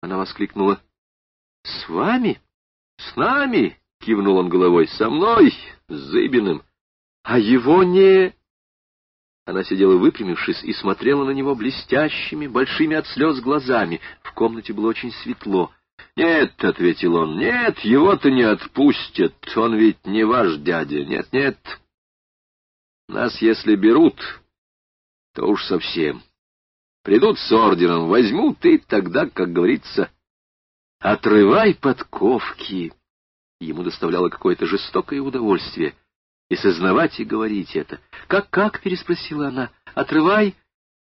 Она воскликнула. — С вами? — С нами? — кивнул он головой. — Со мной, с Зыбиным. — А его не... Она сидела выпрямившись и смотрела на него блестящими, большими от слез глазами. В комнате было очень светло. — Нет, — ответил он, — нет, его-то не отпустят. Он ведь не ваш дядя. Нет, нет. Нас, если берут, то уж совсем. Придут с ордером, возьмут, и тогда, как говорится, отрывай подковки. Ему доставляло какое-то жестокое удовольствие. И сознавать, и говорить это. «Как-как?» — переспросила она. «Отрывай?»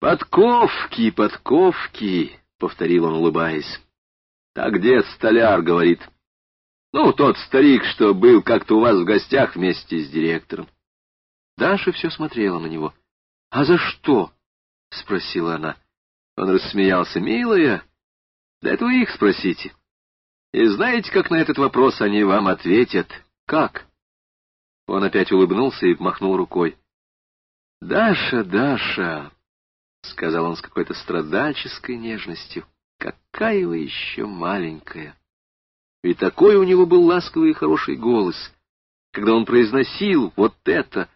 «Подковки, подковки!» — повторил он, улыбаясь. «Так дед столяр говорит. Ну, тот старик, что был как-то у вас в гостях вместе с директором». Даша все смотрела на него. «А за что?» — спросила она. Он рассмеялся. «Милая, да это вы их спросите. И знаете, как на этот вопрос они вам ответят? Как?» Он опять улыбнулся и махнул рукой. «Даша, Даша!» — сказал он с какой-то страдальческой нежностью. «Какая вы еще маленькая!» И такой у него был ласковый и хороший голос, когда он произносил вот это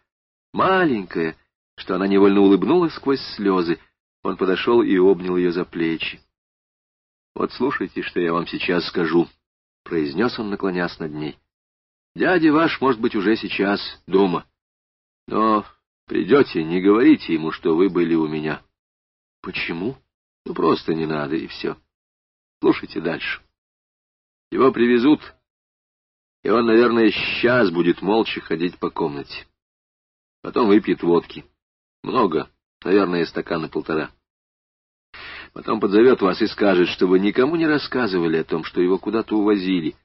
«маленькая», что она невольно улыбнулась сквозь слезы. Он подошел и обнял ее за плечи. — Вот слушайте, что я вам сейчас скажу, — произнес он, наклонясь над ней. — Дядя ваш, может быть, уже сейчас дома. Но придете, не говорите ему, что вы были у меня. — Почему? Ну, просто не надо, и все. Слушайте дальше. Его привезут, и он, наверное, сейчас будет молча ходить по комнате. Потом выпьет водки. Много, наверное, стакана полтора. Потом подзовет вас и скажет, что вы никому не рассказывали о том, что его куда-то увозили.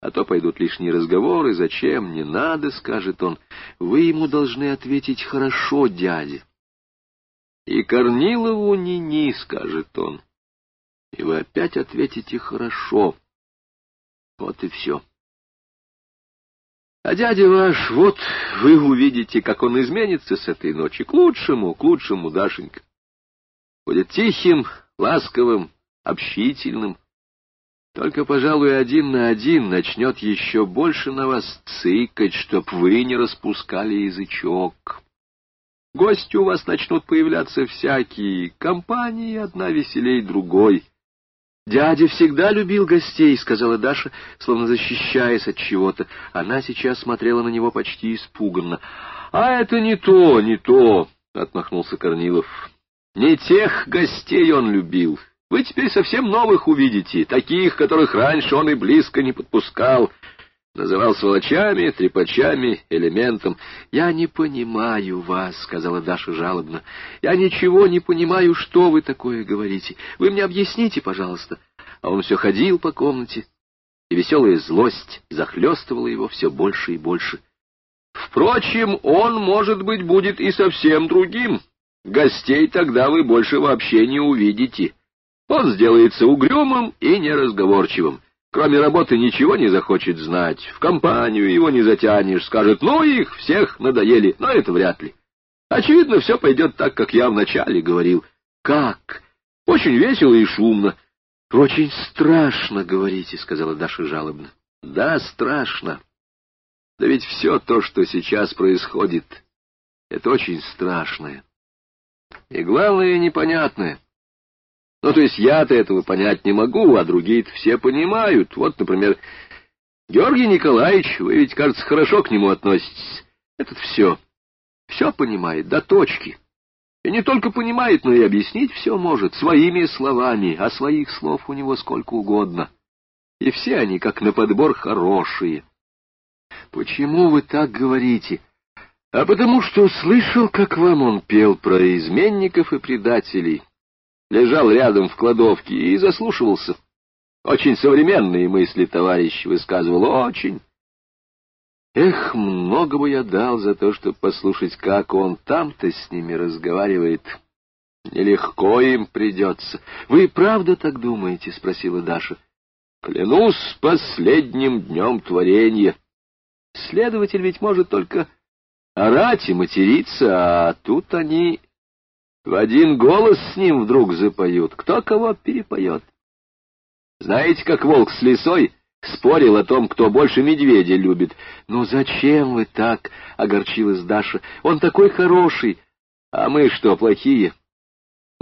А то пойдут лишние разговоры, зачем, не надо, скажет он. Вы ему должны ответить «хорошо, дядя». И Корнилову ни-ни, скажет он. И вы опять ответите «хорошо». Вот и все. А дядя ваш, вот вы увидите, как он изменится с этой ночи. К лучшему, к лучшему, Дашенька. Будет тихим, ласковым, общительным. Только, пожалуй, один на один начнет еще больше на вас цикать, чтоб вы не распускали язычок. Гости у вас начнут появляться всякие, компании одна веселей другой — «Дядя всегда любил гостей», — сказала Даша, словно защищаясь от чего-то. Она сейчас смотрела на него почти испуганно. «А это не то, не то», — отмахнулся Корнилов. «Не тех гостей он любил. Вы теперь совсем новых увидите, таких, которых раньше он и близко не подпускал. Называл сволочами, трепачами, элементом. «Я не понимаю вас», — сказала Даша жалобно. «Я ничего не понимаю, что вы такое говорите. Вы мне объясните, пожалуйста». А он все ходил по комнате, и веселая злость захлестывала его все больше и больше. «Впрочем, он, может быть, будет и совсем другим. Гостей тогда вы больше вообще не увидите. Он сделается угрюмым и неразговорчивым». Кроме работы ничего не захочет знать. В компанию его не затянешь. Скажет, ну их всех надоели. Но это вряд ли. Очевидно, все пойдет так, как я вначале говорил. Как? Очень весело и шумно. Очень страшно, говорите, сказала Даша жалобно. Да, страшно. Да ведь все то, что сейчас происходит, это очень страшное. И главное, непонятное. Ну, то есть я-то этого понять не могу, а другие-то все понимают. Вот, например, Георгий Николаевич, вы ведь, кажется, хорошо к нему относитесь. Этот все, все понимает, до точки. И не только понимает, но и объяснить все может, своими словами, а своих слов у него сколько угодно. И все они, как на подбор, хорошие. Почему вы так говорите? А потому что слышал, как вам он пел про изменников и предателей лежал рядом в кладовке и заслушивался. Очень современные мысли товарищ высказывал, очень. Эх, много бы я дал за то, чтобы послушать, как он там-то с ними разговаривает. Нелегко им придется. — Вы правда так думаете? — спросила Даша. — Клянусь последним днем творения. Следователь ведь может только орать и материться, а тут они в один голос с ним вдруг запоют, кто кого перепоет. Знаете, как волк с лисой спорил о том, кто больше медведя любит. «Ну зачем вы так?» — огорчилась Даша. «Он такой хороший. А мы что, плохие?